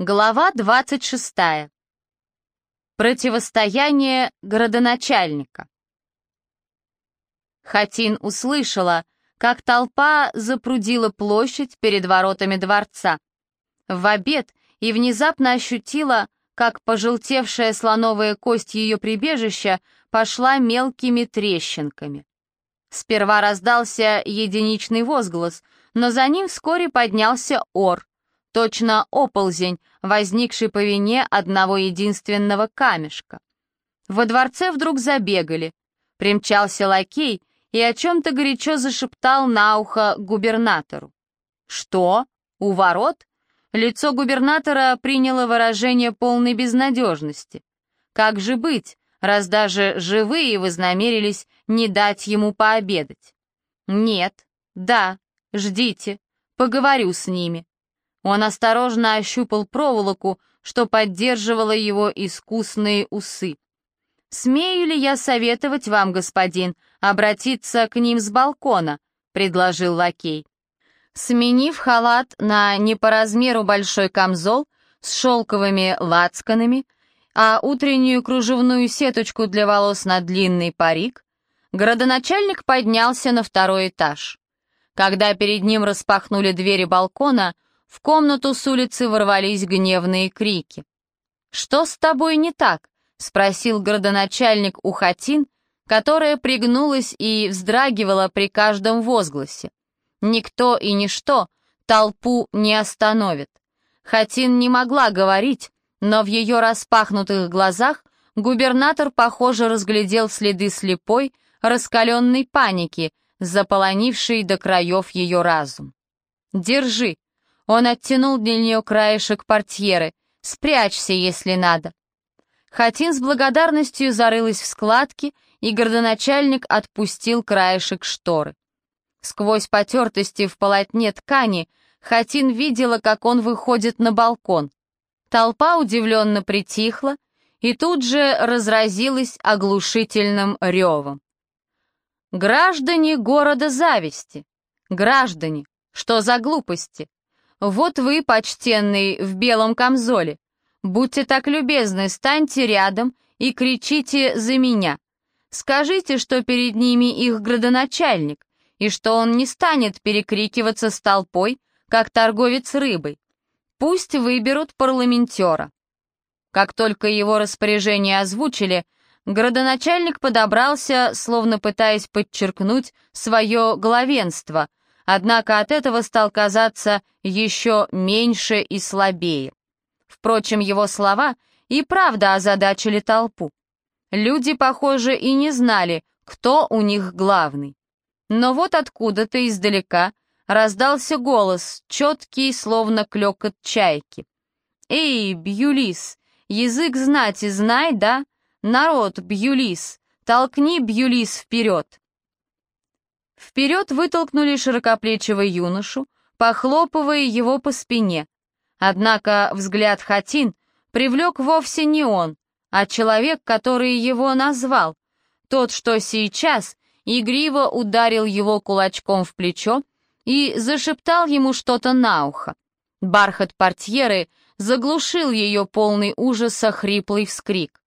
Глава 26. Противостояние градоначальника. Хатин услышала, как толпа запрудила площадь перед воротами дворца. В обед и внезапно ощутила, как пожелтевшая слоновая кость ее прибежища пошла мелкими трещинками. Сперва раздался единичный возглас, но за ним вскоре поднялся ор, точно оползень, возникший по вине одного единственного камешка. Во дворце вдруг забегали. Примчался лакей и о чем-то горячо зашептал на ухо губернатору. «Что? У ворот?» Лицо губернатора приняло выражение полной безнадежности. «Как же быть, раз даже живые вознамерились не дать ему пообедать?» «Нет, да, ждите, поговорю с ними», он осторожно ощупал проволоку, что поддерживало его искусные усы. «Смею ли я советовать вам, господин, обратиться к ним с балкона?» — предложил лакей. Сменив халат на не по размеру большой камзол с шелковыми лацканами, а утреннюю кружевную сеточку для волос на длинный парик, градоначальник поднялся на второй этаж. Когда перед ним распахнули двери балкона — в комнату с улицы ворвались гневные крики. «Что с тобой не так?» — спросил градоначальник Ухатин, которая пригнулась и вздрагивала при каждом возгласе. Никто и ничто толпу не остановит. Хатин не могла говорить, но в ее распахнутых глазах губернатор, похоже, разглядел следы слепой, раскаленной паники, заполонившей до краев ее разум. «Держи», он оттянул для нее краешек портьеры. «Спрячься, если надо». Хатин с благодарностью зарылась в складки, и городоначальник отпустил краешек шторы. Сквозь потертости в полотне ткани Хатин видела, как он выходит на балкон. Толпа удивленно притихла и тут же разразилась оглушительным ревом. «Граждане города зависти! Граждане, что за глупости? «Вот вы, почтенный, в белом камзоле. Будьте так любезны, станьте рядом и кричите за меня. Скажите, что перед ними их градоначальник, и что он не станет перекрикиваться с толпой, как торговец рыбой. Пусть выберут парламентера». Как только его распоряжение озвучили, градоначальник подобрался, словно пытаясь подчеркнуть свое главенство, однако от этого стал казаться еще меньше и слабее. Впрочем, его слова и правда озадачили толпу. Люди, похоже, и не знали, кто у них главный. Но вот откуда-то издалека раздался голос, четкий, словно клекот чайки. «Эй, Бьюлис, язык знать и знай, да? Народ, Бьюлис, толкни Бьюлис вперед!» Вперед вытолкнули широкоплечего юношу, похлопывая его по спине. Однако взгляд Хатин привлек вовсе не он, а человек, который его назвал, тот, что сейчас игриво ударил его кулачком в плечо и зашептал ему что-то на ухо. Бархат портьеры заглушил ее полный ужаса хриплый вскрик.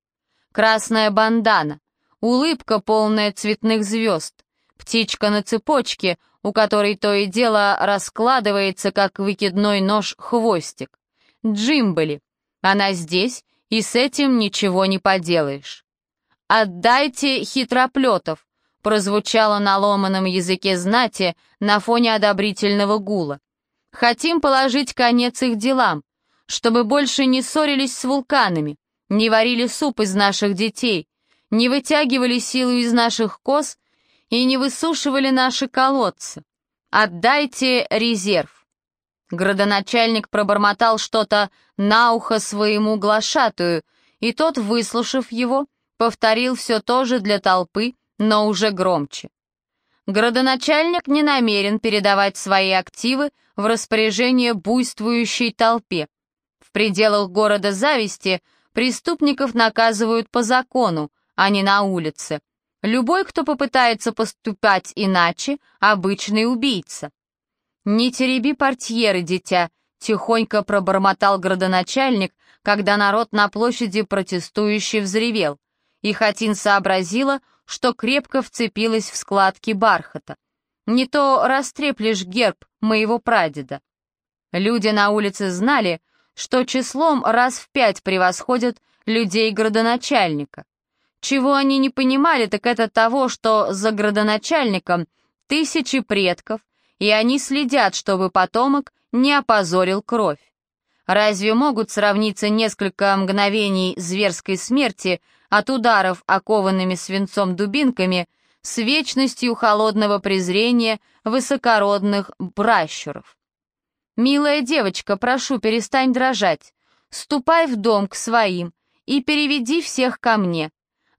Красная бандана, улыбка, полная цветных звезд, Птичка на цепочке, у которой то и дело раскладывается, как выкидной нож, хвостик. Джимбели. Она здесь, и с этим ничего не поделаешь. «Отдайте хитроплетов», — прозвучало на ломаном языке знати на фоне одобрительного гула. «Хотим положить конец их делам, чтобы больше не ссорились с вулканами, не варили суп из наших детей, не вытягивали силу из наших коз и не высушивали наши колодцы. Отдайте резерв». Градоначальник пробормотал что-то на ухо своему глашатую, и тот, выслушав его, повторил все то же для толпы, но уже громче. Градоначальник не намерен передавать свои активы в распоряжение буйствующей толпе. В пределах города зависти преступников наказывают по закону, а не на улице, Любой, кто попытается поступать иначе, обычный убийца. «Не тереби портьеры, дитя», — тихонько пробормотал градоначальник, когда народ на площади протестующий взревел, и Хатин сообразила, что крепко вцепилась в складки бархата. Не то растреплешь герб моего прадеда. Люди на улице знали, что числом раз в пять превосходят людей градоначальника. Чего они не понимали, так это того, что за градоначальником тысячи предков, и они следят, чтобы потомок не опозорил кровь. Разве могут сравниться несколько мгновений зверской смерти от ударов окованными свинцом дубинками с вечностью холодного презрения высокородных пращуров? «Милая девочка, прошу, перестань дрожать. Ступай в дом к своим и переведи всех ко мне.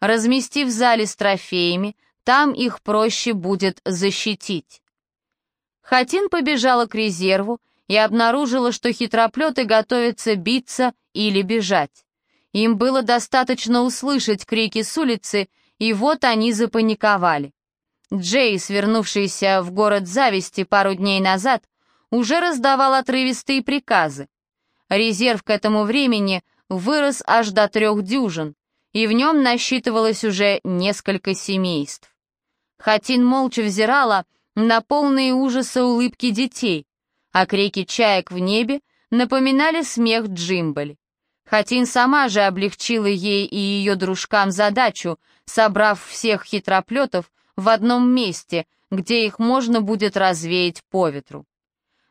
Размести в зале с трофеями, там их проще будет защитить». Хатин побежала к резерву и обнаружила, что хитроплеты готовятся биться или бежать. Им было достаточно услышать крики с улицы, и вот они запаниковали. Джей, свернувшийся в город зависти пару дней назад, уже раздавал отрывистые приказы. Резерв к этому времени вырос аж до трех дюжин, и в нем насчитывалось уже несколько семейств. Хатин молча взирала на полные ужаса улыбки детей, а крики чаек в небе напоминали смех Джимбаль. Хатин сама же облегчила ей и ее дружкам задачу, собрав всех хитроплетов в одном месте, где их можно будет развеять по ветру.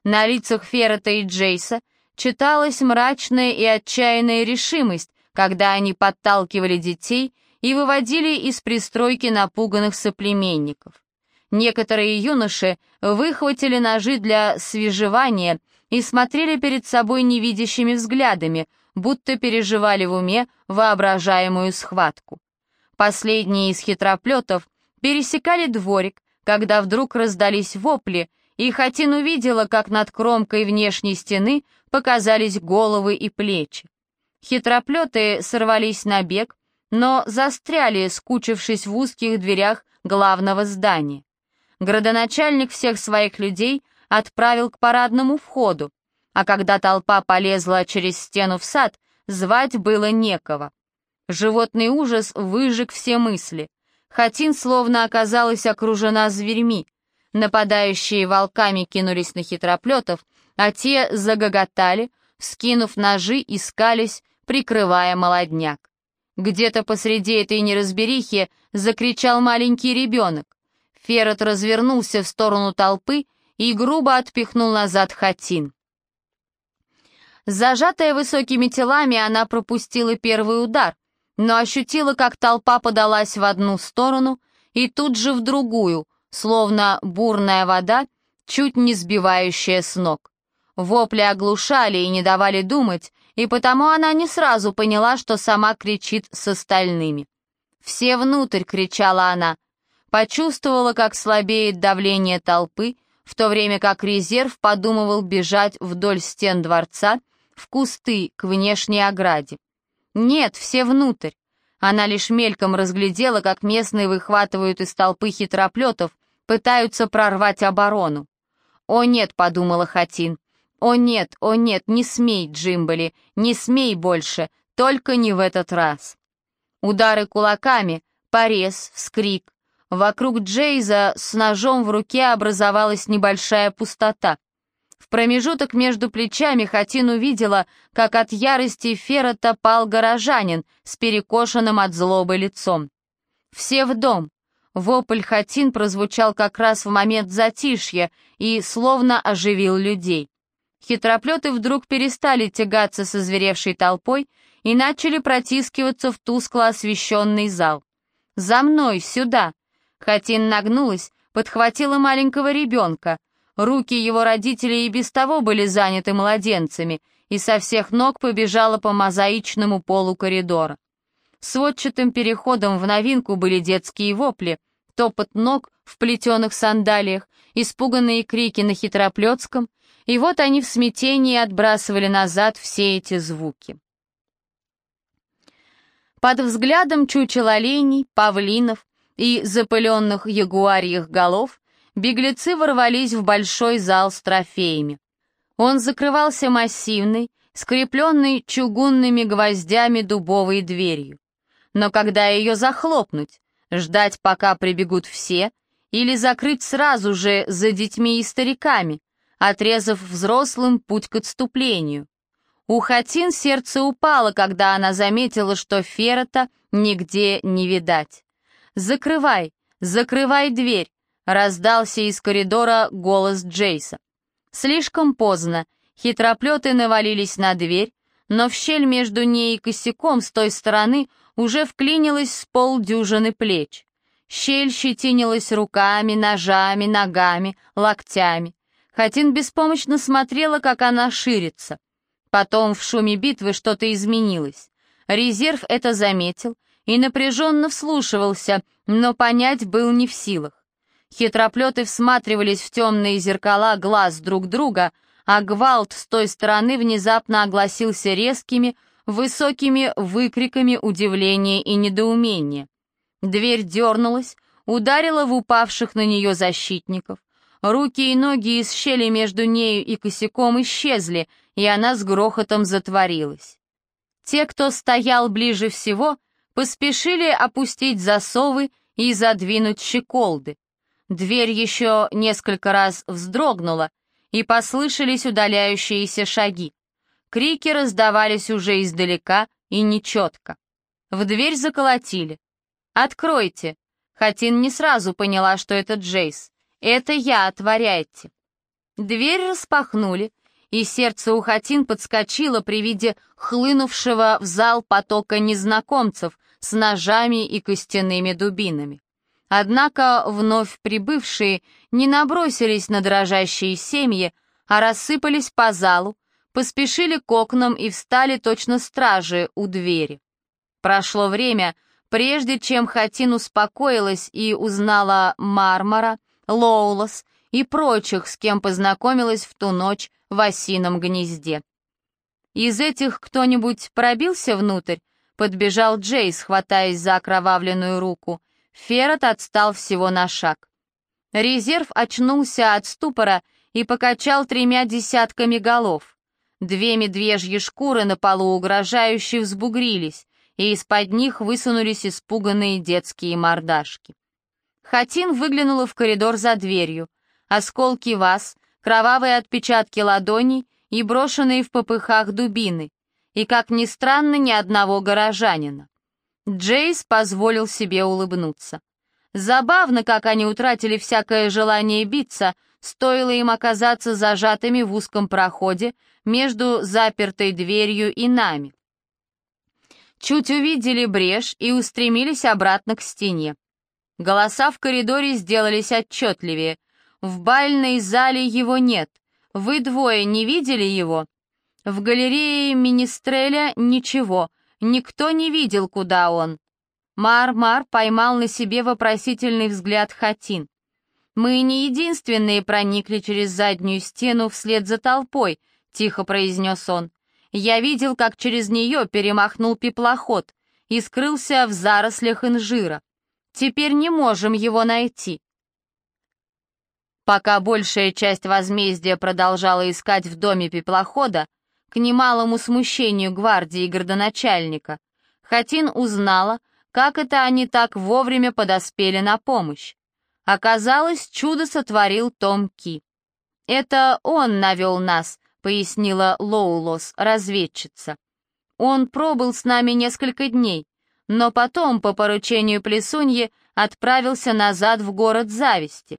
На лицах Феррета и Джейса читалась мрачная и отчаянная решимость, когда они подталкивали детей и выводили из пристройки напуганных соплеменников. Некоторые юноши выхватили ножи для свежевания и смотрели перед собой невидящими взглядами, будто переживали в уме воображаемую схватку. Последние из хитроплетов пересекали дворик, когда вдруг раздались вопли, и Хатин увидела, как над кромкой внешней стены показались головы и плечи. Хитроплеты сорвались на бег, но застряли, скучившись в узких дверях главного здания. Градоначальник всех своих людей отправил к парадному входу, а когда толпа полезла через стену в сад, звать было некого. Животный ужас выжег все мысли. Хатин словно оказалась окружена зверьми, Нападающие волками кинулись на хитроплетов, а те загоготали, скинув ножи, искались, прикрывая молодняк. Где-то посреди этой неразберихи закричал маленький ребенок. Ферret развернулся в сторону толпы и грубо отпихнул назад Хатин. Зажатая высокими телами, она пропустила первый удар, но ощутила, как толпа подалась в одну сторону и тут же в другую, словно бурная вода, чуть не сбивающая с ног. Вопли оглушали и не давали думать, и потому она не сразу поняла, что сама кричит с остальными. «Все внутрь!» — кричала она. Почувствовала, как слабеет давление толпы, в то время как резерв подумывал бежать вдоль стен дворца в кусты к внешней ограде. «Нет, все внутрь!» Она лишь мельком разглядела, как местные выхватывают из толпы хитроплетов пытаются прорвать оборону. «О нет», — подумала Хатин, — «о нет, о нет, не смей, Джимбали, не смей больше, только не в этот раз». Удары кулаками, порез, вскрик. Вокруг Джейза с ножом в руке образовалась небольшая пустота. В промежуток между плечами Хатин увидела, как от ярости Феррота пал горожанин с перекошенным от злобы лицом. «Все в дом! Вопль Хатин прозвучал как раз в момент затишья и словно оживил людей. Хитроплеты вдруг перестали тягаться со зверевшей толпой и начали протискиваться в тускло освещенный зал. «За мной, сюда!» Хатин нагнулась, подхватила маленького ребенка. Руки его родителей и без того были заняты младенцами, и со всех ног побежала по мозаичному полу коридора. Сводчатым переходом в новинку были детские вопли, топот ног в плетеных сандалиях, испуганные крики на хитроплетском, и вот они в смятении отбрасывали назад все эти звуки. Под взглядом чучел оленей, павлинов и запыленных ягуарьих голов беглецы ворвались в большой зал с трофеями. Он закрывался массивной, скрепленной чугунными гвоздями дубовой дверью. Но когда ее захлопнуть, ждать, пока прибегут все, или закрыть сразу же за детьми и стариками, отрезав взрослым путь к отступлению. У Хатин сердце упало, когда она заметила, что Феррета нигде не видать. «Закрывай, закрывай дверь!» — раздался из коридора голос Джейса. Слишком поздно, хитроплеты навалились на дверь, но в щель между ней и косяком с той стороны уже вклинилось с полдюжины плеч. Щель щетинилась руками, ножами, ногами, локтями. Хатин беспомощно смотрела, как она ширится. Потом в шуме битвы что-то изменилось. Резерв это заметил и напряженно вслушивался, но понять был не в силах. Хитроплеты всматривались в темные зеркала глаз друг друга, а гвалт с той стороны внезапно огласился резкими, высокими выкриками удивления и недоумения. Дверь дернулась, ударила в упавших на нее защитников. Руки и ноги из щели между нею и косяком исчезли, и она с грохотом затворилась. Те, кто стоял ближе всего, поспешили опустить засовы и задвинуть щеколды. Дверь еще несколько раз вздрогнула, и послышались удаляющиеся шаги. Крики раздавались уже издалека и нечетко. В дверь заколотили. «Откройте!» Хатин не сразу поняла, что это Джейс. «Это я, отворяйте!» Дверь распахнули, и сердце у Хатин подскочило при виде хлынувшего в зал потока незнакомцев с ножами и костяными дубинами. Однако вновь прибывшие не набросились на дрожащие семьи, а рассыпались по залу, поспешили к окнам и встали точно стражи у двери. Прошло время, Прежде чем Хатин успокоилась и узнала Мармара, Лоулас и прочих, с кем познакомилась в ту ночь в осином гнезде. Из этих кто-нибудь пробился внутрь? Подбежал Джейс, хватаясь за окровавленную руку. Феррет отстал всего на шаг. Резерв очнулся от ступора и покачал тремя десятками голов. Две медвежьи шкуры на полу угрожающе взбугрились и из-под них высунулись испуганные детские мордашки. Хатин выглянула в коридор за дверью. Осколки ваз, кровавые отпечатки ладоней и брошенные в попыхах дубины. И, как ни странно, ни одного горожанина. Джейс позволил себе улыбнуться. Забавно, как они утратили всякое желание биться, стоило им оказаться зажатыми в узком проходе между запертой дверью и нами чуть увидели брешь и устремились обратно к стене. Голоса в коридоре сделались отчетливее. В бальной зале его нет. Вы двое не видели его? В галерее Министреля ничего. Никто не видел, куда он. Мар-Мар поймал на себе вопросительный взгляд Хатин. «Мы не единственные проникли через заднюю стену вслед за толпой», — тихо произнес он. Я видел, как через нее перемахнул пеплоход и скрылся в зарослях инжира. Теперь не можем его найти. Пока большая часть возмездия продолжала искать в доме пеплохода, к немалому смущению гвардии и городоначальника, Хатин узнала, как это они так вовремя подоспели на помощь. Оказалось, чудо сотворил Том Ки. Это он навел нас, — пояснила Лоулос, разведчица. «Он пробыл с нами несколько дней, но потом, по поручению Плесуньи, отправился назад в город Зависти.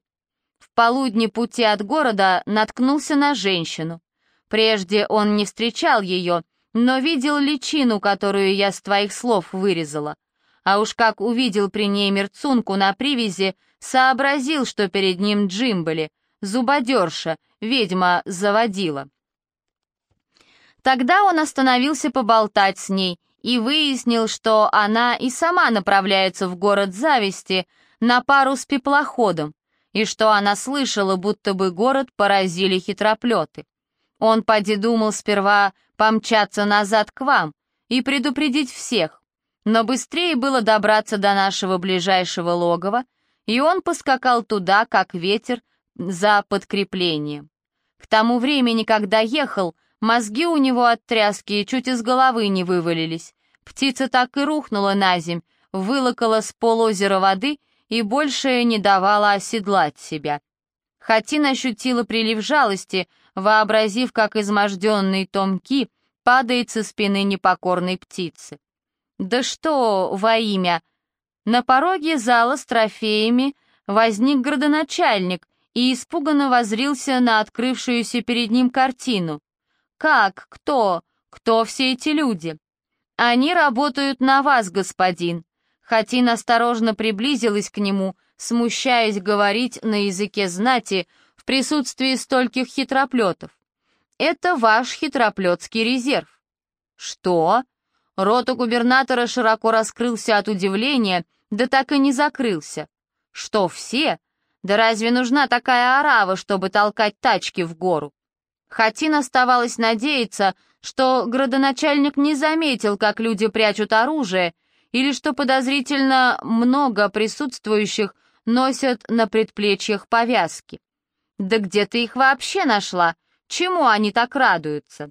В полудне пути от города наткнулся на женщину. Прежде он не встречал ее, но видел личину, которую я с твоих слов вырезала. А уж как увидел при ней мерцунку на привязи, сообразил, что перед ним Джимбали, зубодерша, ведьма заводила. Тогда он остановился поболтать с ней и выяснил, что она и сама направляется в город зависти на пару с пеплоходом, и что она слышала, будто бы город поразили хитроплеты. Он поди думал сперва помчаться назад к вам и предупредить всех, но быстрее было добраться до нашего ближайшего логова, и он поскакал туда, как ветер, за подкреплением. К тому времени, когда ехал, мозги у него от тряски чуть из головы не вывалились. Птица так и рухнула на земь, вылокала с полозера воды и больше не давала оседлать себя. Хатин ощутила прилив жалости, вообразив, как изможденный Томки падает со спины непокорной птицы. «Да что во имя!» На пороге зала с трофеями возник градоначальник и испуганно возрился на открывшуюся перед ним картину. «Как? Кто? Кто все эти люди?» «Они работают на вас, господин». Хатин осторожно приблизилась к нему, смущаясь говорить на языке знати в присутствии стольких хитроплетов. «Это ваш хитроплетский резерв». «Что?» Рот у губернатора широко раскрылся от удивления, да так и не закрылся. «Что, все? Да разве нужна такая орава, чтобы толкать тачки в гору?» Хатин оставалось надеяться, что градоначальник не заметил, как люди прячут оружие, или что подозрительно много присутствующих носят на предплечьях повязки. Да где ты их вообще нашла? Чему они так радуются?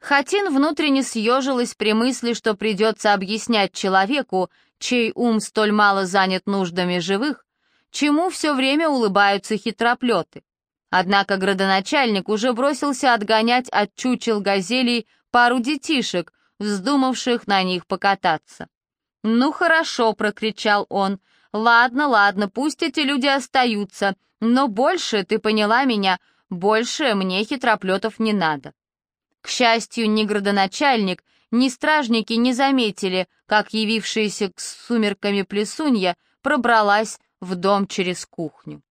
Хатин внутренне съежилась при мысли, что придется объяснять человеку, чей ум столь мало занят нуждами живых, чему все время улыбаются хитроплеты. Однако градоначальник уже бросился отгонять от чучел газелей пару детишек, вздумавших на них покататься. «Ну хорошо», — прокричал он, — «ладно, ладно, пусть эти люди остаются, но больше, ты поняла меня, больше мне хитроплетов не надо». К счастью, ни градоначальник, ни стражники не заметили, как явившаяся с сумерками плесунья пробралась в дом через кухню.